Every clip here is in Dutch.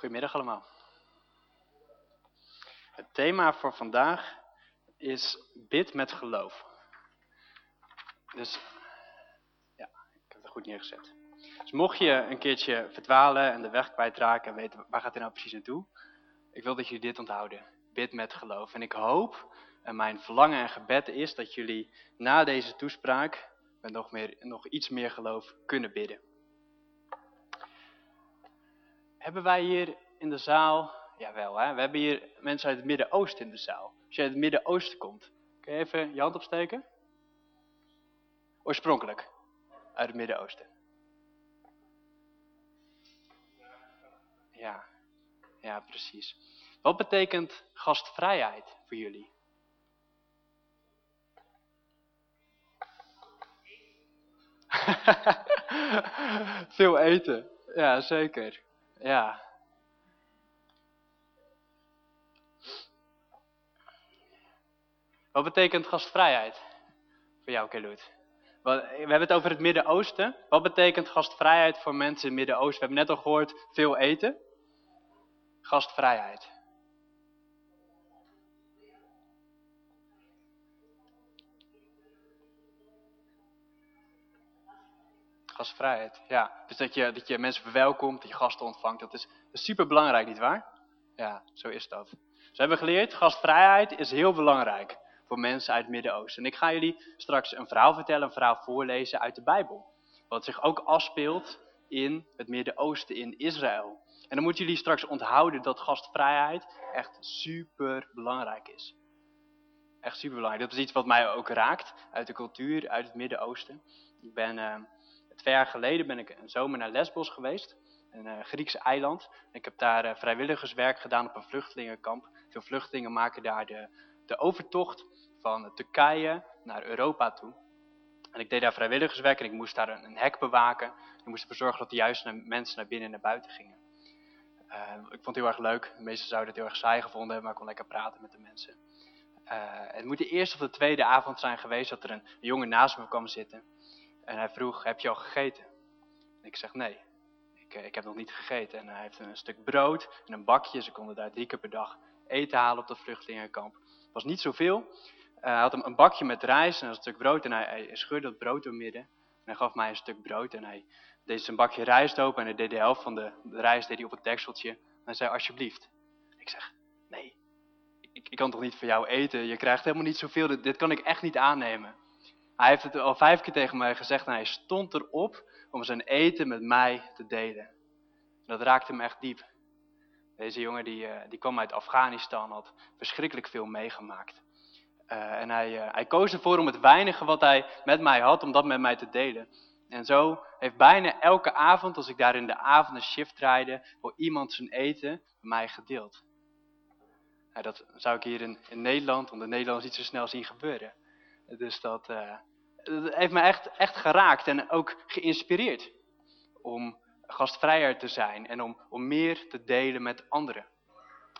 Goedemiddag allemaal. Het thema voor vandaag is bid met geloof. Dus, ja, ik heb het goed neergezet. Dus mocht je een keertje verdwalen en de weg kwijtraken en weten waar gaat hij nou precies naartoe, ik wil dat jullie dit onthouden. Bid met geloof. En ik hoop, en mijn verlangen en gebed is dat jullie na deze toespraak met nog, meer, nog iets meer geloof kunnen bidden. Hebben wij hier in de zaal, jawel hè, we hebben hier mensen uit het Midden-Oosten in de zaal. Als je uit het Midden-Oosten komt, kun je even je hand opsteken? Oorspronkelijk, uit het Midden-Oosten. Ja, ja precies. Wat betekent gastvrijheid voor jullie? Veel eten, ja zeker. Ja. Wat betekent gastvrijheid voor jou, Keloet? We hebben het over het Midden-Oosten. Wat betekent gastvrijheid voor mensen in het Midden-Oosten? We hebben net al gehoord, veel eten. Gastvrijheid. Gastvrijheid, ja. Dus dat je, dat je mensen verwelkomt, dat je gasten ontvangt. Dat is, super belangrijk, nietwaar? Ja, zo is dat. Dus we hebben geleerd, gastvrijheid is heel belangrijk voor mensen uit het Midden-Oosten. En ik ga jullie straks een verhaal vertellen, een verhaal voorlezen uit de Bijbel. Wat zich ook afspeelt in het Midden-Oosten, in Israël. En dan moeten jullie straks onthouden dat gastvrijheid echt super belangrijk is. Echt super belangrijk. Dat is iets wat mij ook raakt uit de cultuur, uit het Midden-Oosten. Ik ben... Uh, Twee jaar geleden ben ik een zomer naar Lesbos geweest, een uh, Griekse eiland. Ik heb daar uh, vrijwilligerswerk gedaan op een vluchtelingenkamp. Veel vluchtelingen maken daar de, de overtocht van Turkije naar Europa toe. En ik deed daar vrijwilligerswerk en ik moest daar een, een hek bewaken. Ik moest ervoor zorgen dat de juiste mensen naar binnen en naar buiten gingen. Uh, ik vond het heel erg leuk. De meesten zouden het heel erg saai gevonden hebben, maar ik kon lekker praten met de mensen. het moet de eerste of de tweede avond zijn geweest dat er een jongen naast me kwam zitten. En hij vroeg, heb je al gegeten? En ik zeg, nee, ik, eh, ik heb nog niet gegeten. En hij heeft een stuk brood en een bakje. Ze konden daar drie keer per dag eten halen op dat vluchtelingenkamp. Het was niet zoveel. Uh, hij had een bakje met rijst en een stuk brood. En hij, scheurde dat brood door midden. En hij gaf mij een stuk brood. En hij deed zijn bakje rijst open. En hij deed de helft van de, rijst deed hij op het dekseltje. En hij zei, alsjeblieft. Ik zeg, nee, ik, ik, kan toch niet voor jou eten? Je krijgt helemaal niet zoveel. Dit kan ik echt niet aannemen. Hij heeft het al vijf keer tegen mij gezegd en hij stond erop om zijn eten met mij te delen. Dat raakte me echt diep. Deze jongen die, eh, die kwam uit Afghanistan, had verschrikkelijk veel meegemaakt. Uh, en hij, uh, hij koos ervoor om het weinige wat hij met mij had, om dat met mij te delen. En zo heeft bijna elke avond, als ik daar in de avond een shift draaide, voor iemand zijn eten met mij gedeeld. dat zou ik hier in, in Nederland, Nederlanders niet zo snel zien gebeuren. Dus dat, dat heeft me echt, echt geraakt en ook geïnspireerd om gastvrijer te zijn en om, om meer te delen met anderen.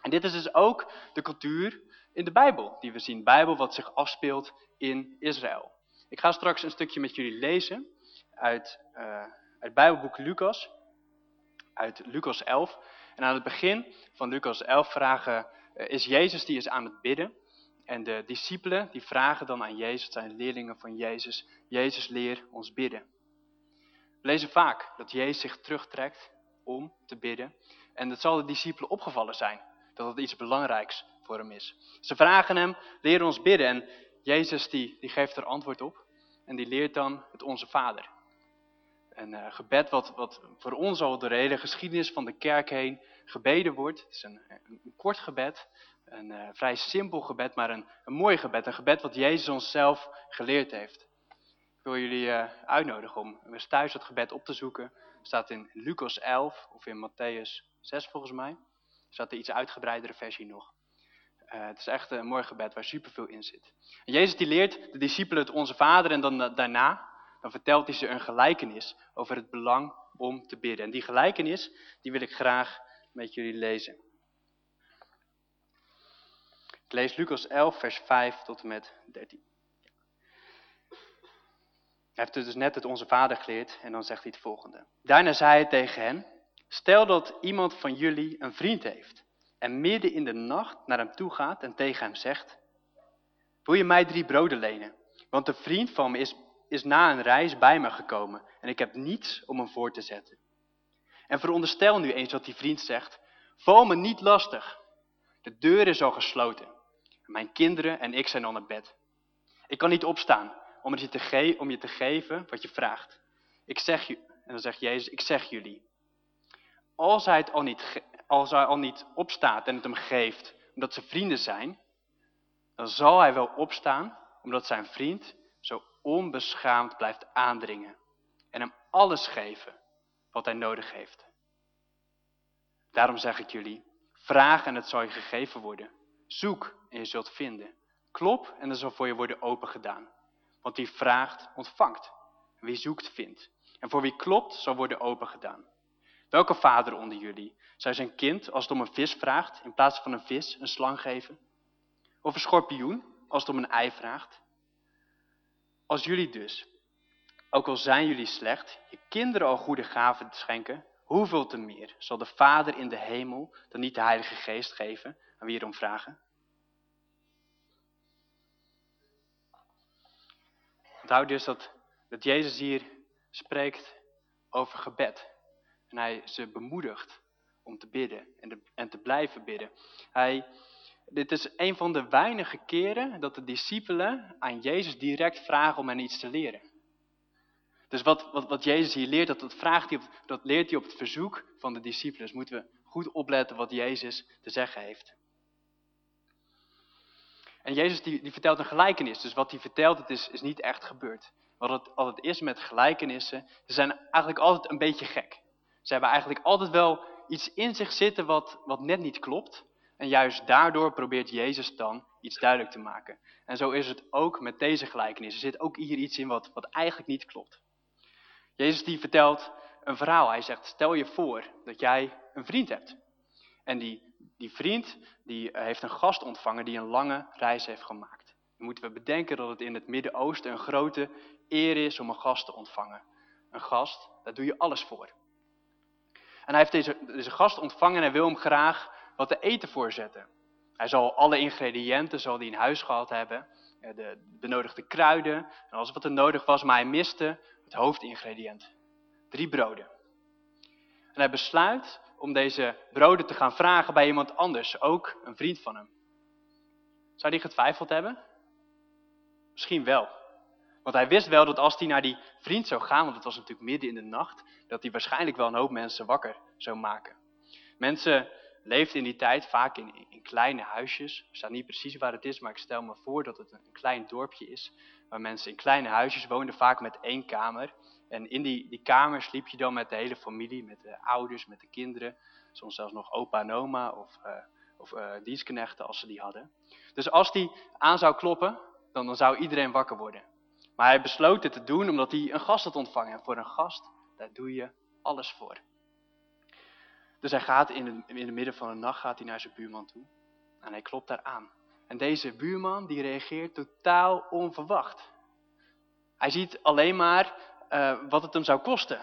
En dit is dus ook de cultuur in de Bijbel die we zien. Bijbel wat zich afspeelt in Israël. Ik ga straks een stukje met jullie lezen uit uh, het Bijbelboek Lucas, uit Lucas 11. En aan het begin van Lucas 11 vragen, uh, is Jezus die is aan het bidden. En de discipelen die vragen dan aan Jezus, het zijn leerlingen van Jezus, Jezus leer ons bidden. We lezen vaak dat Jezus zich terugtrekt om te bidden. En het zal de discipelen opgevallen zijn dat het iets belangrijks voor hem is. Ze vragen hem, leer ons bidden. En Jezus die, die geeft er antwoord op. En die leert dan het Onze Vader. Een uh, gebed wat, wat voor ons al door de hele geschiedenis van de kerk heen gebeden wordt. Het is een kort gebed, een uh, vrij simpel gebed, maar een, een mooi gebed. Een gebed wat Jezus ons zelf geleerd heeft. Ik wil jullie uh, uitnodigen om eens thuis het gebed op te zoeken. Het staat in Lucas 11 of in Matthäus 6 volgens mij. Er staat een iets uitgebreidere versie nog. Uh, het is echt een mooi gebed waar superveel in zit. En Jezus die leert de discipelen het Onze Vader en dan daarna dan vertelt hij ze een gelijkenis over het belang om te bidden. En die gelijkenis die wil ik graag met jullie lezen. Lees Lucas 11, vers 5 tot en met 13. Hij heeft dus net het Onze Vader geleerd en dan zegt hij het volgende. Daarna zei hij tegen hen, Stel dat iemand van jullie een vriend heeft en midden in de nacht naar hem toe gaat en tegen hem zegt, wil je mij drie broden lenen? Want een vriend van me is, is na een reis bij me gekomen en ik heb niets om hem voor te zetten. En veronderstel nu eens dat die vriend zegt, val me niet lastig. De deur is al gesloten. Mijn kinderen en ik zijn al naar bed. Ik kan niet opstaan om je te, om je te geven wat je vraagt. Ik zeg je, en dan zegt Jezus, ik zeg jullie. Als hij, het al niet, als hij al niet opstaat en het hem geeft, omdat ze vrienden zijn, dan zal hij wel opstaan, omdat zijn vriend zo onbeschaamd blijft aandringen. En hem alles geven wat hij nodig heeft. Daarom zeg ik jullie, vraag en het zal je gegeven worden. Zoek en je zult vinden. Klop en er zal voor je worden opengedaan. Want wie vraagt, ontvangt. En wie zoekt, vindt. En voor wie klopt, zal worden opengedaan. Welke vader onder jullie zou zijn kind, als het om een vis vraagt, in plaats van een vis, een slang geven? Of een schorpioen, als het om een ei vraagt? Als jullie dus, ook al zijn jullie slecht, je kinderen al goede gaven schenken, hoeveel te meer zal de Vader in de hemel dan niet de Heilige Geest geven aan wie erom vragen? Onthoud dus dat, dat Jezus hier spreekt over gebed. En hij ze bemoedigt om te bidden en, en te blijven bidden. Hij, dit is een van de weinige keren dat de discipelen aan Jezus direct vragen om hen iets te leren. Dus wat, wat, wat Jezus hier leert, dat, dat, vraagt hij op, dat leert hij op het verzoek van de discipelen. Dus moeten we goed opletten wat Jezus te zeggen heeft. En Jezus die, die vertelt een gelijkenis. Dus wat hij vertelt, het is, is niet echt gebeurd. Wat het altijd is met gelijkenissen, ze zijn eigenlijk altijd een beetje gek. Ze hebben eigenlijk altijd wel iets in zich zitten wat, wat net niet klopt. En juist daardoor probeert Jezus dan iets duidelijk te maken. En zo is het ook met deze gelijkenis. Er zit ook hier iets in wat, wat eigenlijk niet klopt. Jezus die vertelt een verhaal. Hij zegt, stel je voor dat jij een vriend hebt. En die, die vriend die heeft een gast ontvangen die een lange reis heeft gemaakt. Dan moeten we bedenken dat het in het Midden-Oosten een grote eer is om een gast te ontvangen. Een gast, daar doe je alles voor. En hij heeft deze, deze gast ontvangen en hij wil hem graag wat te eten voorzetten. Hij zal alle ingrediënten zal in huis gehad hebben. De benodigde kruiden en alles wat er nodig was. Maar hij miste het hoofdingrediënt. Drie broden. En hij besluit om deze broden te gaan vragen bij iemand anders. Ook een vriend van hem. Zou die getwijfeld hebben? Misschien wel. Want hij wist wel dat als hij naar die vriend zou gaan, want het was natuurlijk midden in de nacht, dat hij waarschijnlijk wel een hoop mensen wakker zou maken. Mensen leefden in die tijd vaak in, in kleine huisjes. Ik weet niet precies waar het is, maar ik stel me voor dat het een klein dorpje is. Waar mensen in kleine huisjes woonden, vaak met één kamer. En in die, die kamer sliep je dan met de hele familie, met de ouders, met de kinderen. Soms zelfs nog opa en oma of, uh, of uh, dienstknechten als ze die hadden. Dus als die aan zou kloppen, dan, dan zou iedereen wakker worden. Maar hij besloot dit te doen omdat hij een gast had ontvangen. En voor een gast, daar doe je alles voor. Dus hij gaat in het, in het midden van de nacht gaat hij naar zijn buurman toe. En hij klopt daar aan. En deze buurman die reageert totaal onverwacht. Hij ziet alleen maar uh, wat het hem zou kosten.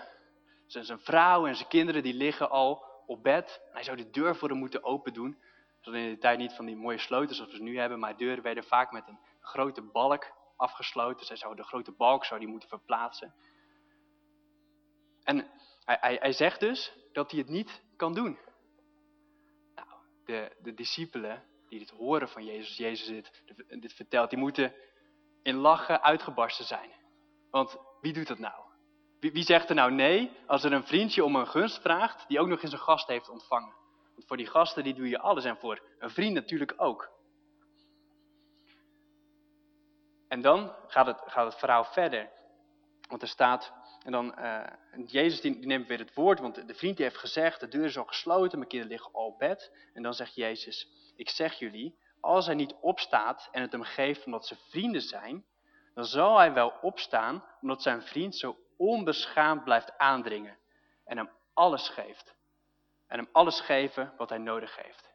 Zijn vrouw en zijn kinderen die liggen al op bed. Hij zou de deur voor hem moeten open doen. Zodat in de tijd niet van die mooie sleutels zoals we nu hebben. Maar deuren werden vaak met een grote balk afgesloten. Zij zou de grote balk zou die moeten verplaatsen. En hij, hij, hij zegt dus dat hij het niet kan doen. Nou, de, de discipelen die dit horen van Jezus, Jezus dit, dit vertelt, die moeten in lachen uitgebarsten zijn. Want wie doet dat nou? Wie, zegt er nou nee als er een vriendje om een gunst vraagt, die ook nog eens een gast heeft ontvangen? Want voor die gasten die doe je alles en voor een vriend natuurlijk ook. En dan gaat het, gaat het verhaal verder. Want er staat, en dan, uh, Jezus die, die, neemt weer het woord, want de vriend die heeft gezegd, de deur is al gesloten, mijn kinderen liggen al op bed. En dan zegt Jezus, ik zeg jullie, als hij niet opstaat en het hem geeft omdat ze vrienden zijn, dan zal hij wel opstaan omdat zijn vriend zo onbeschaamd blijft aandringen en hem alles geeft. En hem alles geven wat hij nodig heeft.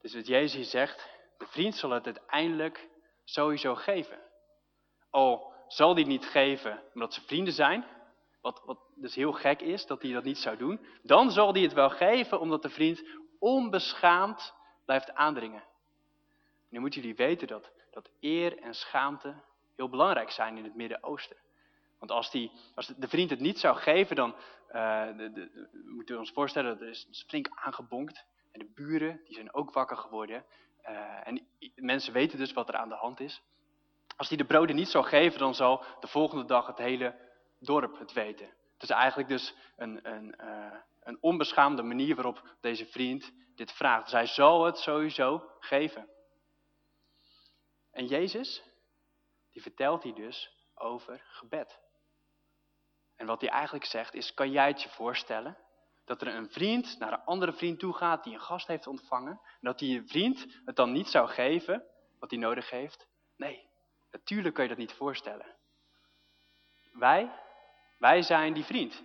Dus wat Jezus hier zegt, de vriend zal het uiteindelijk sowieso geven. Al zal die niet geven omdat ze vrienden zijn, wat, wat dus heel gek is dat hij dat niet zou doen, dan zal hij het wel geven omdat de vriend onbeschaamd blijft aandringen. Nu moeten jullie weten dat, dat eer en schaamte heel belangrijk zijn in het Midden-Oosten. Want als, die, als de vriend het niet zou geven, dan uh, de, de, we moeten ons voorstellen dat er is flink aangebonkt. En de buren die zijn ook wakker geworden. Uh, en mensen weten dus wat er aan de hand is. Als hij de broden niet zou geven, dan zal de volgende dag het hele dorp het weten. Het is eigenlijk dus een, een, uh, een onbeschaamde manier waarop deze vriend dit vraagt. Zij zal het sowieso geven. En Jezus, die vertelt hij dus over gebed. En wat hij eigenlijk zegt is, kan jij het je voorstellen dat er een vriend naar een andere vriend toe gaat die een gast heeft ontvangen. En dat die vriend het dan niet zou geven wat hij nodig heeft. Nee, natuurlijk kan je dat niet voorstellen. Wij, wij zijn die vriend.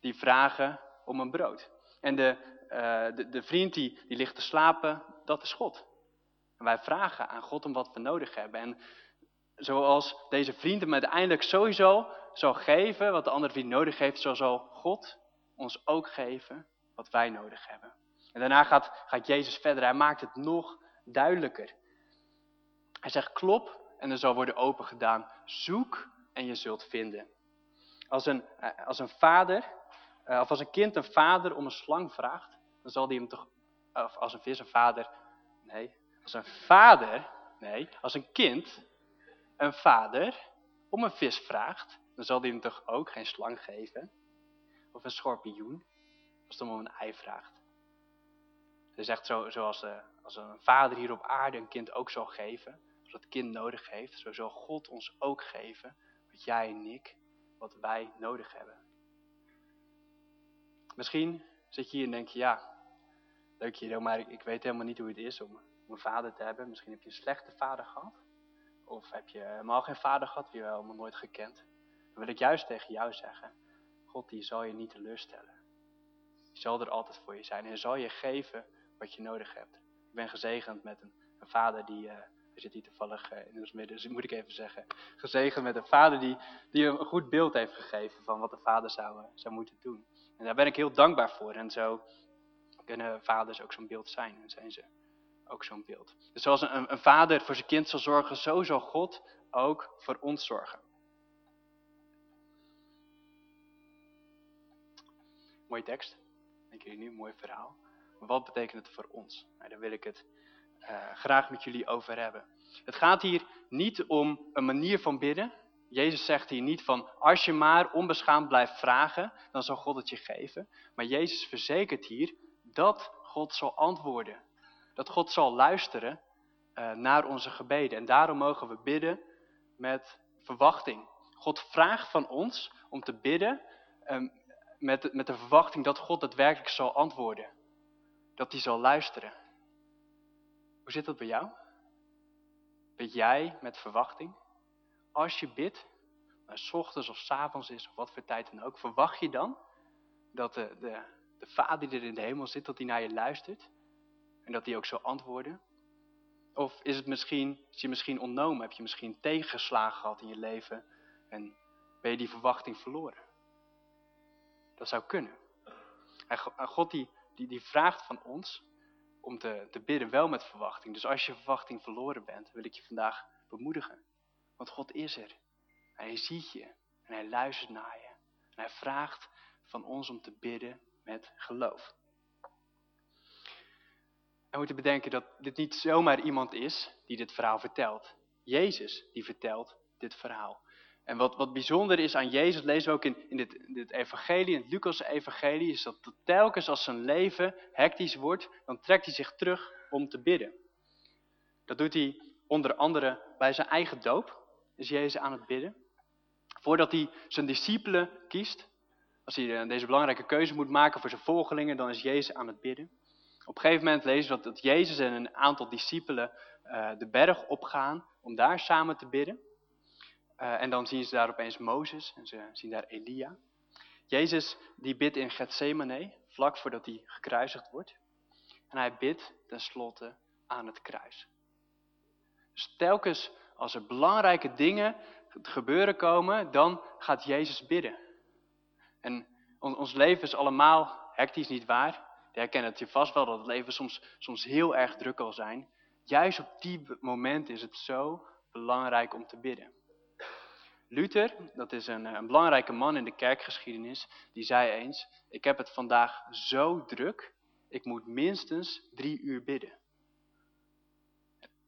Die vragen om een brood. En de, uh, de, de, vriend die, die ligt te slapen, dat is God. En wij vragen aan God om wat we nodig hebben. En zoals deze vriend hem uiteindelijk sowieso zal geven wat de andere vriend nodig heeft, zo zal God ons ook geven wat wij nodig hebben. En daarna gaat, gaat Jezus verder. Hij maakt het nog duidelijker. Hij zegt, klop en er zal worden opengedaan. Zoek en je zult vinden. Als een, eh, als een vader, eh, of als een kind een vader om een slang vraagt, dan zal hij hem toch, of als een vis een vader, nee, als een vader, nee, als een kind een vader om een vis vraagt, dan zal hij hem toch ook geen slang geven? Of een schorpioen, als hem om een ei vraagt. Is echt zo, zoals uh, als een vader hier op aarde een kind ook zal geven, als het kind nodig heeft, zo zal God ons ook geven, wat jij en ik, wat wij nodig hebben. Misschien zit je hier en denk je, ja, leuk hier, maar ik, weet helemaal niet hoe het is om een vader te hebben. Misschien heb je een slechte vader gehad. Of heb je helemaal geen vader gehad, wie je helemaal nooit gekend. Dan wil ik juist tegen jou zeggen, God die zal je niet teleurstellen. Die zal er altijd voor je zijn en zal je geven wat je nodig hebt. Ik ben gezegend met een, vader die, uh, zit hier toevallig uh, in ons midden, dus moet ik even zeggen. Gezegend met een vader die, die een goed beeld heeft gegeven van wat de vader zou, uh, zou moeten doen. En daar ben ik heel dankbaar voor. En zo kunnen vaders ook zo'n beeld zijn en zijn ze ook zo'n beeld. Dus zoals een, een vader voor zijn kind zal zorgen, zo zal God ook voor ons zorgen. Mooie tekst, denk jullie nu, mooi verhaal. Maar wat betekent het voor ons? Nou, daar wil ik het uh, graag met jullie over hebben. Het gaat hier niet om een manier van bidden. Jezus zegt hier niet van, als je maar onbeschaamd blijft vragen, dan zal God het je geven. Maar Jezus verzekert hier dat God zal antwoorden dat God zal luisteren uh, naar onze gebeden. En daarom mogen we bidden met verwachting. God vraagt van ons om te bidden um, met, met de verwachting dat God daadwerkelijk zal antwoorden. Dat hij zal luisteren. Hoe zit dat bij jou? Bid jij met verwachting? Als je bidt, maar s ochtends of s avonds is of wat voor tijd dan ook, verwacht je dan dat de, de, de Vader die er in de hemel zit, dat hij naar je luistert? En dat hij ook zal antwoorden? Of is het misschien, is je misschien ontnomen? Heb je misschien tegengeslagen gehad in je leven? En ben je die verwachting verloren? Dat zou kunnen. En God die, die, die vraagt van ons om te, te bidden wel met verwachting. Dus als je verwachting verloren bent, wil ik je vandaag bemoedigen. Want God is er. Hij ziet je en hij luistert naar je. En hij vraagt van ons om te bidden met geloof. We moeten bedenken dat dit niet zomaar iemand is die dit verhaal vertelt. Jezus die vertelt dit verhaal. En wat, wat bijzonder is aan Jezus, lezen we ook in, in, dit, dit evangelie, in het Lucas-evangelie, is dat telkens als zijn leven hectisch wordt, dan trekt hij zich terug om te bidden. Dat doet hij onder andere bij zijn eigen doop, is Jezus aan het bidden. Voordat hij zijn discipelen kiest, als hij eh, deze belangrijke keuze moet maken voor zijn volgelingen, dan is Jezus aan het bidden. Op een gegeven moment lezen we dat, Jezus en een aantal discipelen uh, de berg opgaan om daar samen te bidden. Uh, en dan zien ze daar opeens Mozes en ze zien daar Elia. Jezus die bidt in Gethsemane, vlak voordat hij gekruisigd wordt. En hij bidt tenslotte aan het kruis. Dus telkens als er belangrijke dingen gebeuren komen, dan gaat Jezus bidden. En ons leven is allemaal hectisch, niet waar? Je het je vast wel dat het leven soms, soms heel erg druk kan zijn. Juist op die moment is het zo belangrijk om te bidden. Luther, dat is een, een belangrijke man in de kerkgeschiedenis, die zei eens, ik heb het vandaag zo druk, ik moet minstens drie uur bidden.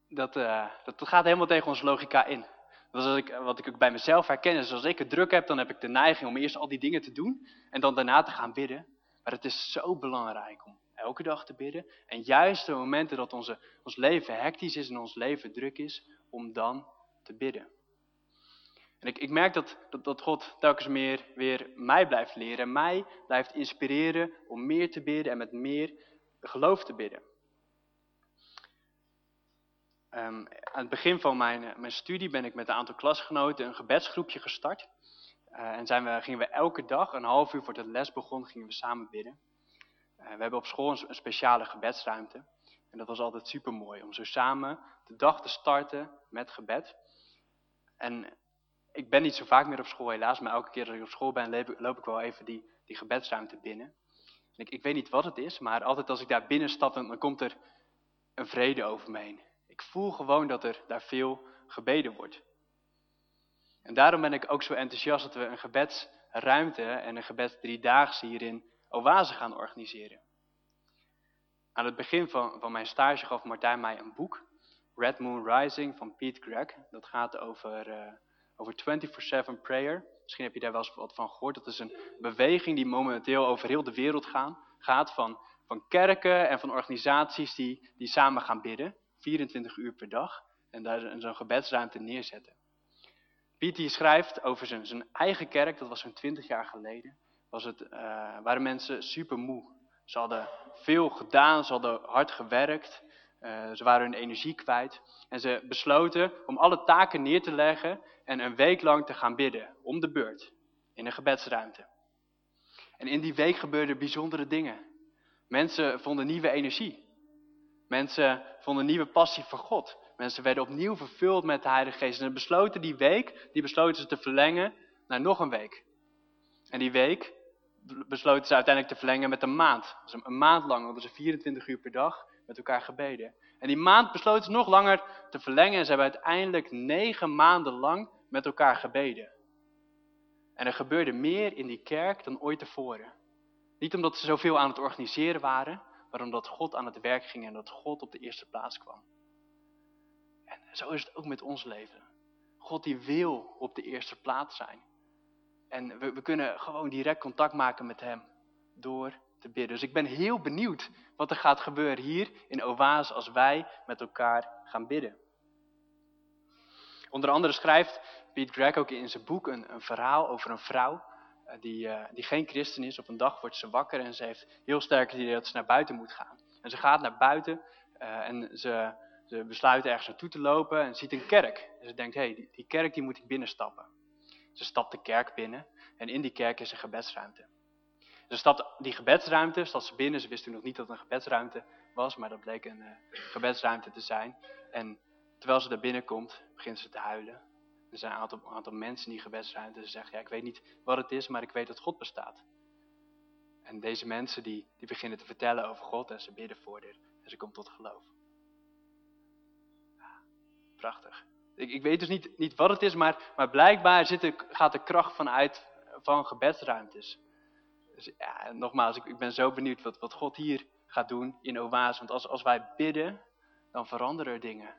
Dat, uh, dat gaat helemaal tegen onze logica in. Dat is ik, wat ik ook bij mezelf herken, is als ik het druk heb, dan heb ik de neiging om eerst al die dingen te doen en dan daarna te gaan bidden. Maar het is zo belangrijk om elke dag te bidden. En juist de momenten dat onze, ons leven hectisch is en ons leven druk is, om dan te bidden. En ik, ik merk dat, dat, God telkens meer weer mij blijft leren en mij blijft inspireren om meer te bidden en met meer geloof te bidden. Um, aan het begin van mijn, eh, mijn studie ben ik met een aantal klasgenoten een gebedsgroepje gestart. Uh, en zijn we, gingen we elke dag, een half uur voordat de les begon, gingen we samen bidden. Uh, we hebben op school een, speciale gebedsruimte. En dat was altijd super mooi om zo samen de dag te starten met gebed. En ik ben niet zo vaak meer op school helaas, maar elke keer dat ik op school ben loop, ik wel even die, die gebedsruimte binnen. En ik, ik weet niet wat het is, maar altijd als ik daar binnen stap, dan komt er een vrede over me heen. Ik voel gewoon dat er daar veel gebeden wordt. En daarom ben ik ook zo enthousiast dat we een gebedsruimte en een gebeds driedaagse hier in Oase gaan organiseren. Aan het begin van, van mijn stage gaf Martijn mij een boek, Red Moon Rising van Pete Gregg. Dat gaat over, uh, over 24-7 prayer. Misschien heb je daar wel eens wat van gehoord. Dat is een beweging die momenteel over heel de wereld gaan, gaat van, van kerken en van organisaties die, die samen gaan bidden. 24 uur per dag en daar zo'n gebedsruimte neerzetten. Piet schrijft over zijn, zijn eigen kerk, dat was zo'n 20 jaar geleden, was het, uh, waren mensen super moe. Ze hadden veel gedaan, ze hadden hard gewerkt, uh, ze waren hun energie kwijt. En ze besloten om alle taken neer te leggen en een week lang te gaan bidden, om de beurt, in een gebedsruimte. En in die week gebeurden bijzondere dingen. Mensen vonden nieuwe energie. Mensen vonden nieuwe passie voor God. Mensen werden opnieuw vervuld met de Heilige Geest. En besloten die week, die besloten ze te verlengen naar nog een week. En die week besloten ze uiteindelijk te verlengen met een maand. Dus een maand lang, want ze 24 uur per dag met elkaar gebeden. En die maand besloten ze nog langer te verlengen. En ze hebben uiteindelijk negen maanden lang met elkaar gebeden. En er gebeurde meer in die kerk dan ooit tevoren. Niet omdat ze zoveel aan het organiseren waren, maar omdat God aan het werk ging en dat God op de eerste plaats kwam. En zo is het ook met ons leven. God die wil op de eerste plaats zijn. En we, we kunnen gewoon direct contact maken met hem door te bidden. Dus ik ben heel benieuwd wat er gaat gebeuren hier in Oase als wij met elkaar gaan bidden. Onder andere schrijft Piet Greg ook in zijn boek een, een verhaal over een vrouw eh, die, uh, die geen christen is. Op een dag wordt ze wakker en ze heeft heel sterk het idee dat ze naar buiten moet gaan. En ze gaat naar buiten uh, en ze, ze besluit ergens naartoe te lopen en ziet een kerk. En ze denkt, hé, hey, die, kerk die moet ik binnenstappen. Ze stapt de kerk binnen en in die kerk is een gebedsruimte. Ze stapt die gebedsruimte, stapt ze binnen. Ze wist toen nog niet dat het een gebedsruimte was, maar dat bleek een uh, gebedsruimte te zijn. En terwijl ze daar binnenkomt, begint ze te huilen. Er zijn een aantal, mensen die gebedsruimte zeggen, ja, ik weet niet wat het is, maar ik weet dat God bestaat. En deze mensen die, die beginnen te vertellen over God en ze bidden voor haar en ze komt tot geloof. Prachtig. Ik, ik weet dus niet, niet wat het is, maar, maar blijkbaar zit gaat de kracht vanuit van gebedsruimtes. Dus ja, nogmaals, ik, ik ben zo benieuwd wat, wat God hier gaat doen in Oase. Want als, als wij bidden, dan veranderen er dingen.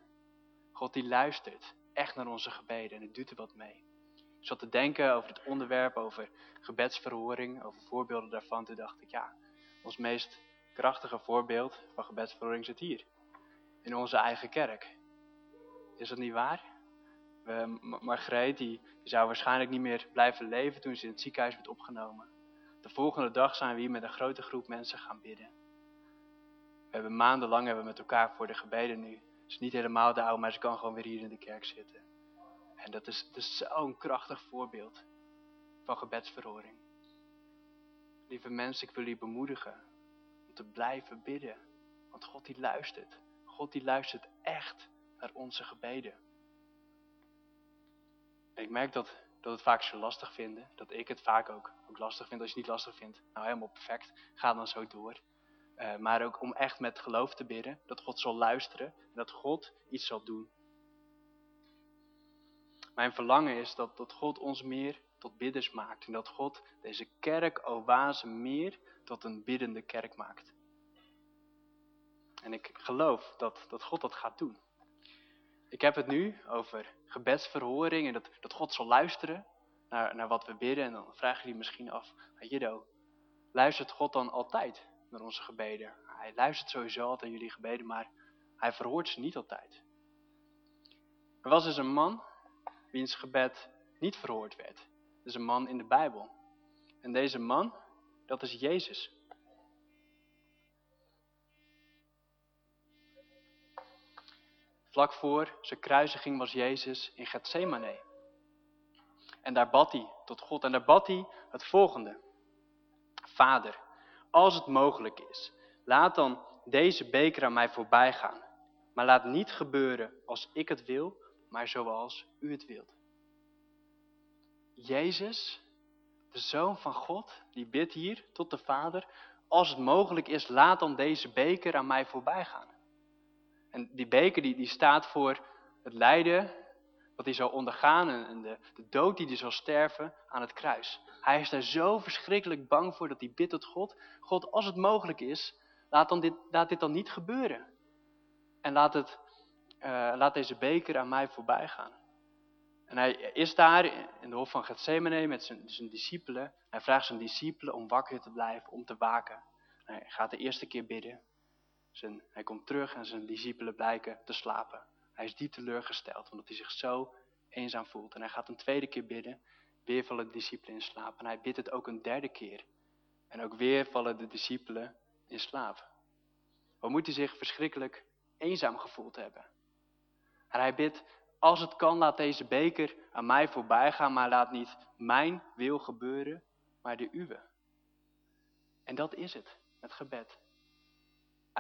God die luistert echt naar onze gebeden en het doet er wat mee. Ik zat te denken over het onderwerp, over gebedsverhoring, over voorbeelden daarvan. Toen dacht ik, ja, ons meest krachtige voorbeeld van gebedsverhoring zit hier. In onze eigen kerk. Is dat niet waar? We, Margreet, die, zou waarschijnlijk niet meer blijven leven toen ze in het ziekenhuis werd opgenomen. De volgende dag zijn we hier met een grote groep mensen gaan bidden. We hebben maandenlang hebben we met elkaar voor de gebeden nu is niet helemaal de oude, maar ze kan gewoon weer hier in de kerk zitten. En dat is, dat is zo'n krachtig voorbeeld van gebedsverhoring. Lieve mensen, ik wil u bemoedigen om te blijven bidden. Want God die luistert. God die luistert echt naar onze gebeden. En ik merk dat dat het vaak zo lastig vinden. Dat ik het vaak ook, ook lastig vind. Als je het niet lastig vindt, nou helemaal perfect. Ga dan zo door. Uh, maar ook om echt met geloof te bidden. Dat God zal luisteren. En dat God iets zal doen. Mijn verlangen is dat, dat God ons meer tot bidders maakt. En dat God deze kerk, Oase, meer tot een biddende kerk maakt. En ik geloof dat, dat God dat gaat doen. Ik heb het nu over gebedsverhoring en dat, dat God zal luisteren naar, naar wat we bidden. En dan vragen jullie misschien af, Jiddo, luistert God dan altijd naar onze gebeden? Hij luistert sowieso altijd naar jullie gebeden, maar hij verhoort ze niet altijd. Er was dus een man wiens gebed niet verhoord werd. Is een man in de Bijbel. En deze man, dat is Jezus. Vlak voor zijn kruisiging was Jezus in Gethsemane. En daar bad hij tot God. En daar bad hij het volgende. Vader, als het mogelijk is, laat dan deze beker aan mij voorbij gaan. Maar laat niet gebeuren als ik het wil, maar zoals u het wilt. Jezus, de Zoon van God, die bidt hier tot de Vader, als het mogelijk is, laat dan deze beker aan mij voorbij gaan. En die beker die, die staat voor het lijden wat hij zal ondergaan en de, de dood die hij zal sterven aan het kruis. Hij is daar zo verschrikkelijk bang voor dat hij bidt tot God. God, als het mogelijk is, laat, dan dit, laat dit dan niet gebeuren. En laat, het, uh, laat deze beker aan mij voorbij gaan. En hij is daar in de hof van Gethsemane met zijn, zijn discipelen. Hij vraagt zijn discipelen om wakker te blijven, om te waken. Hij gaat de eerste keer bidden. Zijn, hij komt terug en zijn discipelen blijken te slapen. Hij is diep teleurgesteld, omdat hij zich zo eenzaam voelt. En hij gaat een tweede keer bidden. Weer vallen de discipelen in slaap. En hij bidt het ook een derde keer. En ook weer vallen de discipelen in slaap. Wat moet hij zich verschrikkelijk eenzaam gevoeld hebben? En hij bidt, als het kan, laat deze beker aan mij voorbij gaan, maar laat niet mijn wil gebeuren, maar de uwe. En dat is het, het gebed.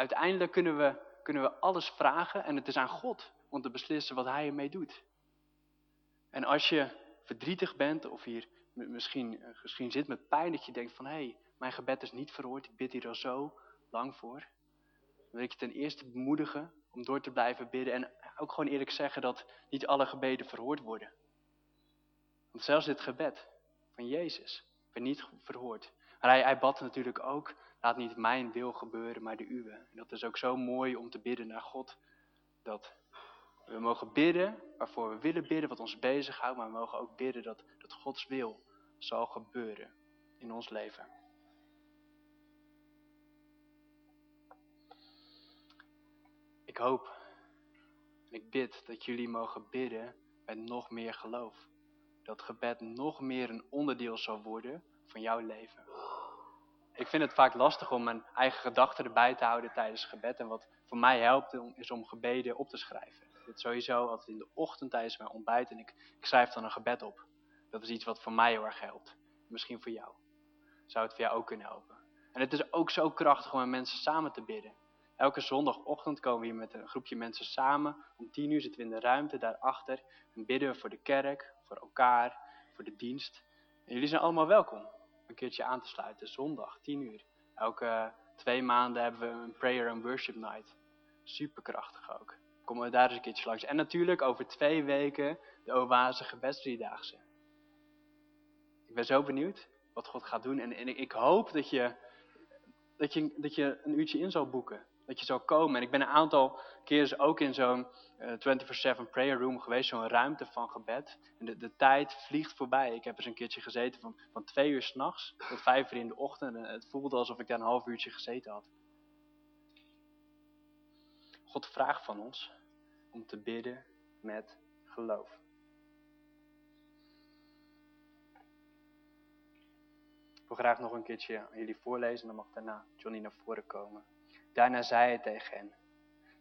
Uiteindelijk kunnen we, kunnen we alles vragen en het is aan God om te beslissen wat hij ermee doet. En als je verdrietig bent of hier misschien, zit met pijn dat je denkt van hé, hey, mijn gebed is niet verhoord, ik bid hier al zo lang voor. Dan wil ik je ten eerste bemoedigen om door te blijven bidden en ook gewoon eerlijk zeggen dat niet alle gebeden verhoord worden. Want zelfs dit gebed van Jezus werd niet verhoord. Maar hij bad natuurlijk ook, laat niet mijn wil gebeuren, maar de uwe. En dat is ook zo mooi om te bidden naar God, dat we mogen bidden waarvoor we willen bidden, wat ons bezighoudt, maar we mogen ook bidden dat, dat Gods wil zal gebeuren in ons leven. Ik hoop en ik bid dat jullie mogen bidden met nog meer geloof. Dat gebed nog meer een onderdeel zal worden van jouw leven. Ik vind het vaak lastig om mijn eigen gedachten erbij te houden tijdens gebed. En wat voor mij helpt is om gebeden op te schrijven. Dit sowieso altijd in de ochtend tijdens mijn ontbijt en ik, ik schrijf dan een gebed op. Dat is iets wat voor mij heel erg helpt. Misschien voor jou. Zou het voor jou ook kunnen helpen. En het is ook zo krachtig om met mensen samen te bidden. Elke zondagochtend komen we hier met een groepje mensen samen. Om tien uur zitten we in de ruimte daarachter. En bidden we voor de kerk, voor elkaar, voor de dienst. En jullie zijn allemaal welkom een keertje aan te sluiten. Zondag, tien uur. Elke twee maanden hebben we een prayer and worship night. Superkrachtig ook. Komen we daar eens een keertje langs. En natuurlijk over twee weken de Oase gebedsdriedaagse. Ik ben zo benieuwd wat God gaat doen. En, en ik hoop dat je, dat, je, dat je een uurtje in zal boeken dat je zou komen. En ik ben een aantal keren ook in zo'n uh, eh, 24-7 prayer room geweest, zo'n ruimte van gebed. En de, de tijd vliegt voorbij. Ik heb eens een keertje gezeten van, van twee uur s'nachts tot vijf uur in de ochtend. En het voelde alsof ik daar een half uurtje gezeten had. God vraagt van ons om te bidden met geloof. Ik wil graag nog een keertje aan jullie voorlezen en dan mag daarna Johnny naar voren komen. Daarna zei hij tegen hen,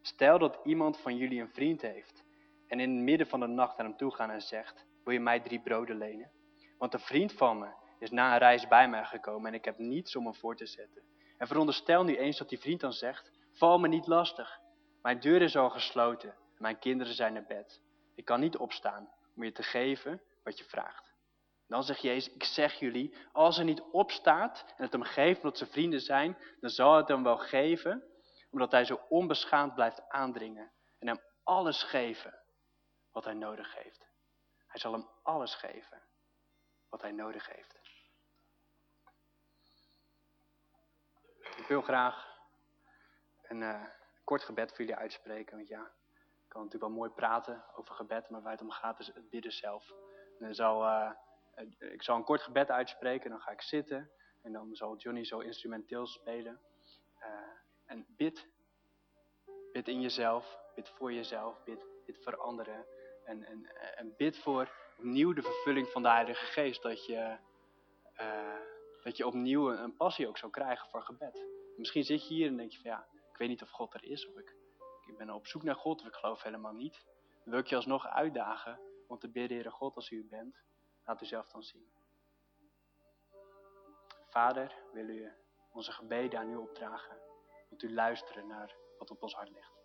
stel dat iemand van jullie een vriend heeft en in het midden van de nacht naar hem toe gaat en zegt, wil je mij drie broden lenen? Want een vriend van me is na een reis bij mij gekomen en ik heb niets om hem voor te zetten. En veronderstel nu eens dat die vriend dan zegt, val me niet lastig. Mijn deur is al gesloten en mijn kinderen zijn naar bed. Ik kan niet opstaan om je te geven wat je vraagt. Dan zegt Jezus, ik zeg jullie, als hij niet opstaat en het hem geeft omdat ze vrienden zijn, dan zal het hem wel geven, omdat hij zo onbeschaamd blijft aandringen en hem alles geven wat hij nodig heeft. Hij zal hem alles geven wat hij nodig heeft. Ik wil graag een uh, kort gebed voor jullie uitspreken, want ja, ik kan natuurlijk wel mooi praten over gebed, maar waar het om gaat is het bidden zelf. En zal, uh, ik zal een kort gebed uitspreken, dan ga ik zitten en dan zal Johnny zo instrumenteel spelen. Uh, en bid. Bid in jezelf, bid voor jezelf, bid, bid voor anderen. En, en, en bid voor opnieuw de vervulling van de Heilige Geest. Dat je, uh, dat je opnieuw een, passie ook zou krijgen voor gebed. Misschien zit je hier en denk je van ja, ik weet niet of God er is. Of ik, ik ben op zoek naar God of ik geloof helemaal niet. Dan wil ik je alsnog uitdagen om te bidden, God, als u bent. Laat u zelf dan zien. Vader, wil u onze gebeden aan u opdragen. Wilt u luisteren naar wat op ons hart ligt.